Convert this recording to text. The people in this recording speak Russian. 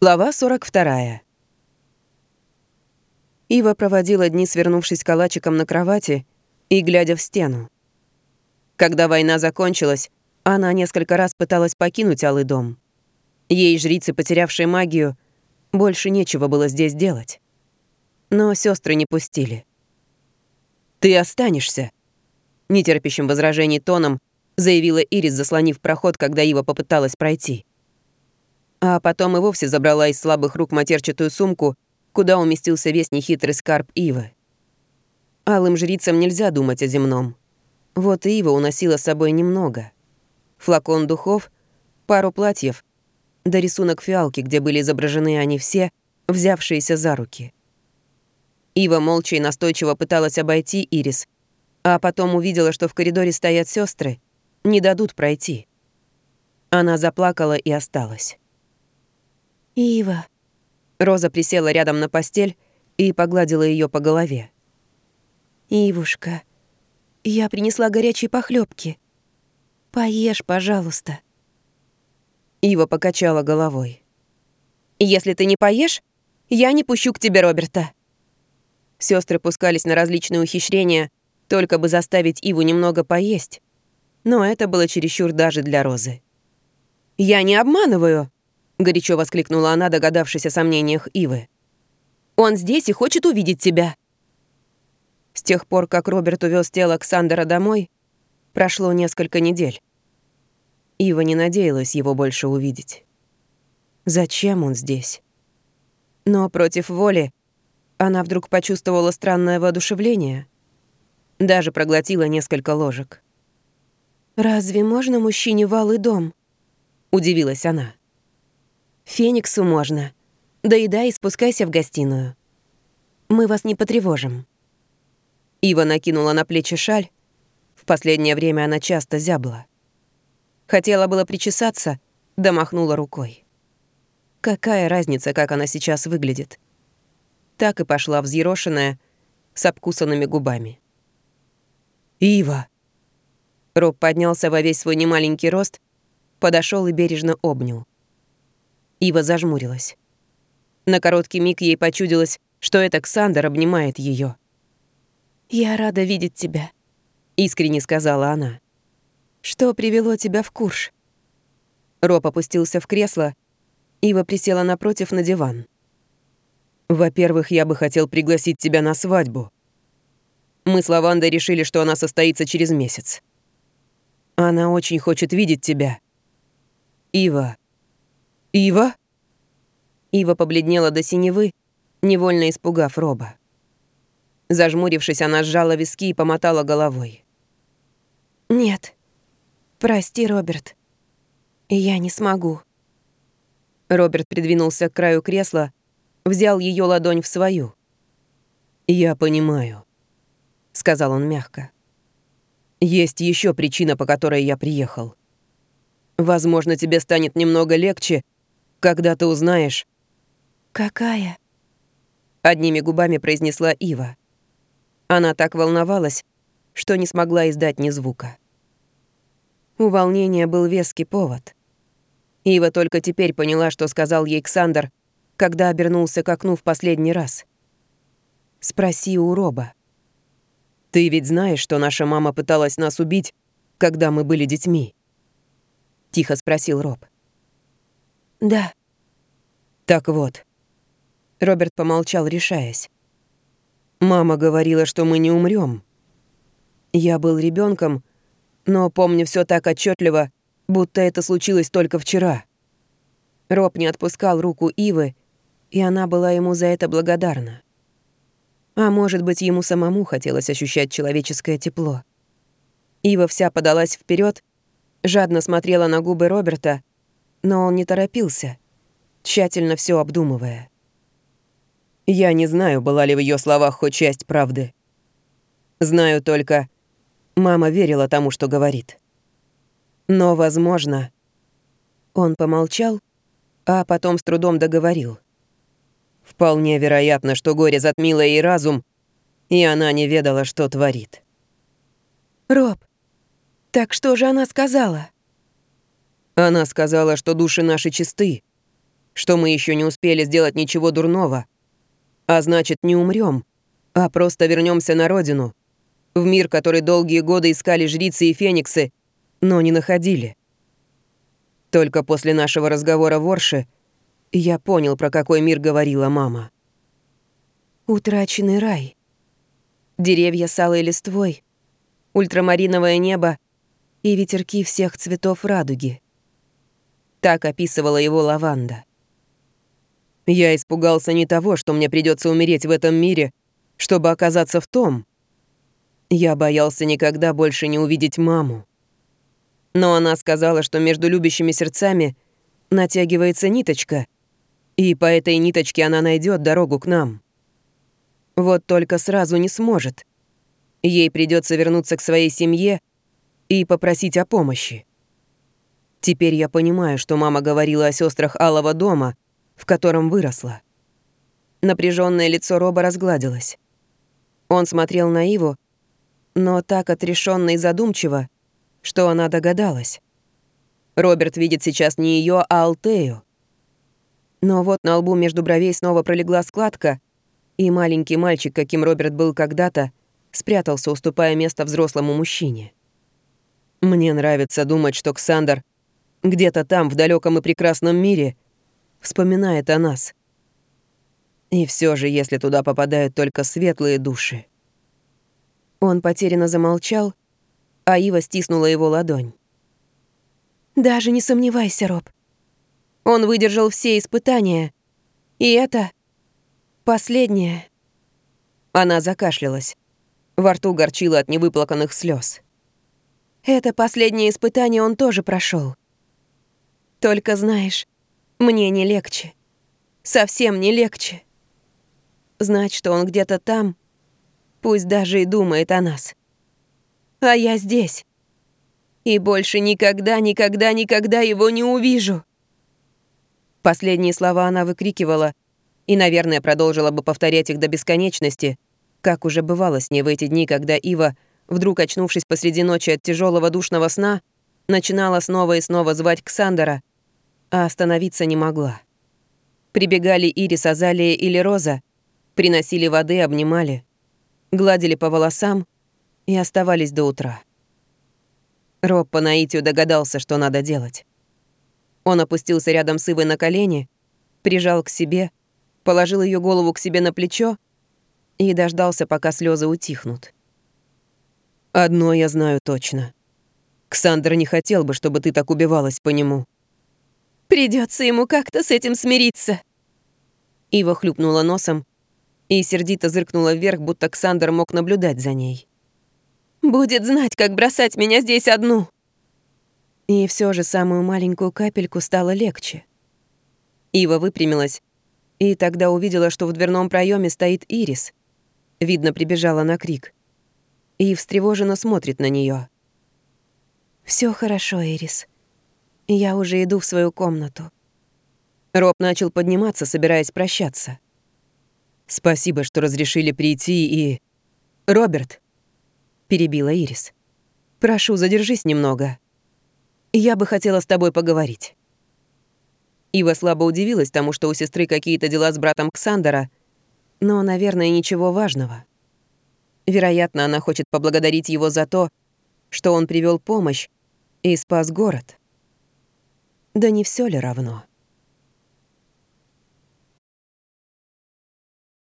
Глава 42. Ива проводила дни, свернувшись калачиком на кровати и глядя в стену. Когда война закончилась, она несколько раз пыталась покинуть Алый дом. Ей, жрицы, потерявшие магию, больше нечего было здесь делать. Но сестры не пустили. «Ты останешься», — нетерпящим возражений тоном заявила Ирис, заслонив проход, когда Ива попыталась пройти а потом и вовсе забрала из слабых рук матерчатую сумку, куда уместился весь нехитрый скарб Ивы. Алым жрицам нельзя думать о земном. Вот и Ива уносила с собой немного. Флакон духов, пару платьев, да рисунок фиалки, где были изображены они все, взявшиеся за руки. Ива молча и настойчиво пыталась обойти Ирис, а потом увидела, что в коридоре стоят сестры, не дадут пройти. Она заплакала и осталась. «Ива». Роза присела рядом на постель и погладила ее по голове. «Ивушка, я принесла горячие похлебки. Поешь, пожалуйста». Ива покачала головой. «Если ты не поешь, я не пущу к тебе Роберта». Сестры пускались на различные ухищрения, только бы заставить Иву немного поесть. Но это было чересчур даже для Розы. «Я не обманываю», — горячо воскликнула она, догадавшись о сомнениях Ивы. «Он здесь и хочет увидеть тебя». С тех пор, как Роберт увез тело Ксандера домой, прошло несколько недель. Ива не надеялась его больше увидеть. Зачем он здесь? Но против воли она вдруг почувствовала странное воодушевление. Даже проглотила несколько ложек. «Разве можно мужчине валый дом?» — удивилась она. Фениксу можно. Доедай и спускайся в гостиную. Мы вас не потревожим». Ива накинула на плечи шаль. В последнее время она часто зябла. Хотела было причесаться, да махнула рукой. Какая разница, как она сейчас выглядит? Так и пошла взъерошенная, с обкусанными губами. «Ива!» Роб поднялся во весь свой немаленький рост, подошел и бережно обнял. Ива зажмурилась. На короткий миг ей почудилось, что это Ксандр обнимает ее. «Я рада видеть тебя», — искренне сказала она. «Что привело тебя в Курш?» Роб опустился в кресло, Ива присела напротив на диван. «Во-первых, я бы хотел пригласить тебя на свадьбу. Мы с Лавандой решили, что она состоится через месяц. Она очень хочет видеть тебя. Ива, «Ива?» Ива побледнела до синевы, невольно испугав Роба. Зажмурившись, она сжала виски и помотала головой. «Нет. Прости, Роберт. Я не смогу». Роберт придвинулся к краю кресла, взял ее ладонь в свою. «Я понимаю», — сказал он мягко. «Есть еще причина, по которой я приехал. Возможно, тебе станет немного легче, когда ты узнаешь...» «Какая?» Одними губами произнесла Ива. Она так волновалась, что не смогла издать ни звука. У волнения был веский повод. Ива только теперь поняла, что сказал ей Ксандр, когда обернулся к окну в последний раз. «Спроси у Роба. Ты ведь знаешь, что наша мама пыталась нас убить, когда мы были детьми?» Тихо спросил Роб. «Да». «Так вот». Роберт помолчал, решаясь. «Мама говорила, что мы не умрем. Я был ребенком, но помню все так отчетливо, будто это случилось только вчера». Роб не отпускал руку Ивы, и она была ему за это благодарна. А может быть, ему самому хотелось ощущать человеческое тепло. Ива вся подалась вперед, жадно смотрела на губы Роберта, но он не торопился, тщательно все обдумывая. Я не знаю, была ли в ее словах хоть часть правды. Знаю только, мама верила тому, что говорит. Но, возможно... Он помолчал, а потом с трудом договорил. Вполне вероятно, что горе затмило ей разум, и она не ведала, что творит. «Роб, так что же она сказала?» Она сказала, что души наши чисты, что мы еще не успели сделать ничего дурного, а значит, не умрем, а просто вернемся на родину, в мир, который долгие годы искали жрицы и фениксы, но не находили. Только после нашего разговора в Орше я понял, про какой мир говорила мама. Утраченный рай. Деревья с алой листвой, ультрамариновое небо и ветерки всех цветов радуги. Так описывала его лаванда. Я испугался не того, что мне придется умереть в этом мире, чтобы оказаться в том. Я боялся никогда больше не увидеть маму. Но она сказала, что между любящими сердцами натягивается ниточка, и по этой ниточке она найдет дорогу к нам. Вот только сразу не сможет. Ей придется вернуться к своей семье и попросить о помощи. Теперь я понимаю, что мама говорила о сестрах Алого дома, в котором выросла. Напряженное лицо Роба разгладилось. Он смотрел на Иву, но так отрешенно и задумчиво, что она догадалась. Роберт видит сейчас не ее, а Алтею. Но вот на лбу между бровей снова пролегла складка, и маленький мальчик, каким Роберт был когда-то, спрятался, уступая место взрослому мужчине. Мне нравится думать, что Ксандр где-то там, в далеком и прекрасном мире, вспоминает о нас. И все же, если туда попадают только светлые души. Он потерянно замолчал, а Ива стиснула его ладонь. «Даже не сомневайся, Роб. Он выдержал все испытания. И это последнее». Она закашлялась. Во рту горчило от невыплаканных слез. Это последнее испытание он тоже прошел. Только знаешь, мне не легче. Совсем не легче. Знать, что он где-то там, пусть даже и думает о нас. А я здесь. И больше никогда, никогда, никогда его не увижу. Последние слова она выкрикивала и, наверное, продолжила бы повторять их до бесконечности, как уже бывало с ней в эти дни, когда Ива вдруг очнувшись посреди ночи от тяжелого душного сна, начинала снова и снова звать Ксандера, а остановиться не могла. Прибегали Ирис, Азалия или Роза, приносили воды, обнимали, гладили по волосам и оставались до утра. Роб по наитию догадался, что надо делать. Он опустился рядом с Ивой на колени, прижал к себе, положил ее голову к себе на плечо и дождался, пока слезы утихнут. Одно я знаю точно. Ксандр не хотел бы, чтобы ты так убивалась по нему. Придется ему как-то с этим смириться. Ива хлюпнула носом и сердито зыркнула вверх, будто Ксандр мог наблюдать за ней. «Будет знать, как бросать меня здесь одну». И все же самую маленькую капельку стало легче. Ива выпрямилась и тогда увидела, что в дверном проеме стоит Ирис. Видно, прибежала на крик и встревоженно смотрит на нее. Все хорошо, Ирис. Я уже иду в свою комнату». Роб начал подниматься, собираясь прощаться. «Спасибо, что разрешили прийти и...» «Роберт!» — перебила Ирис. «Прошу, задержись немного. Я бы хотела с тобой поговорить». Ива слабо удивилась тому, что у сестры какие-то дела с братом Ксандера, но, наверное, ничего важного. Вероятно, она хочет поблагодарить его за то, что он привел помощь и спас город. Да не все ли равно?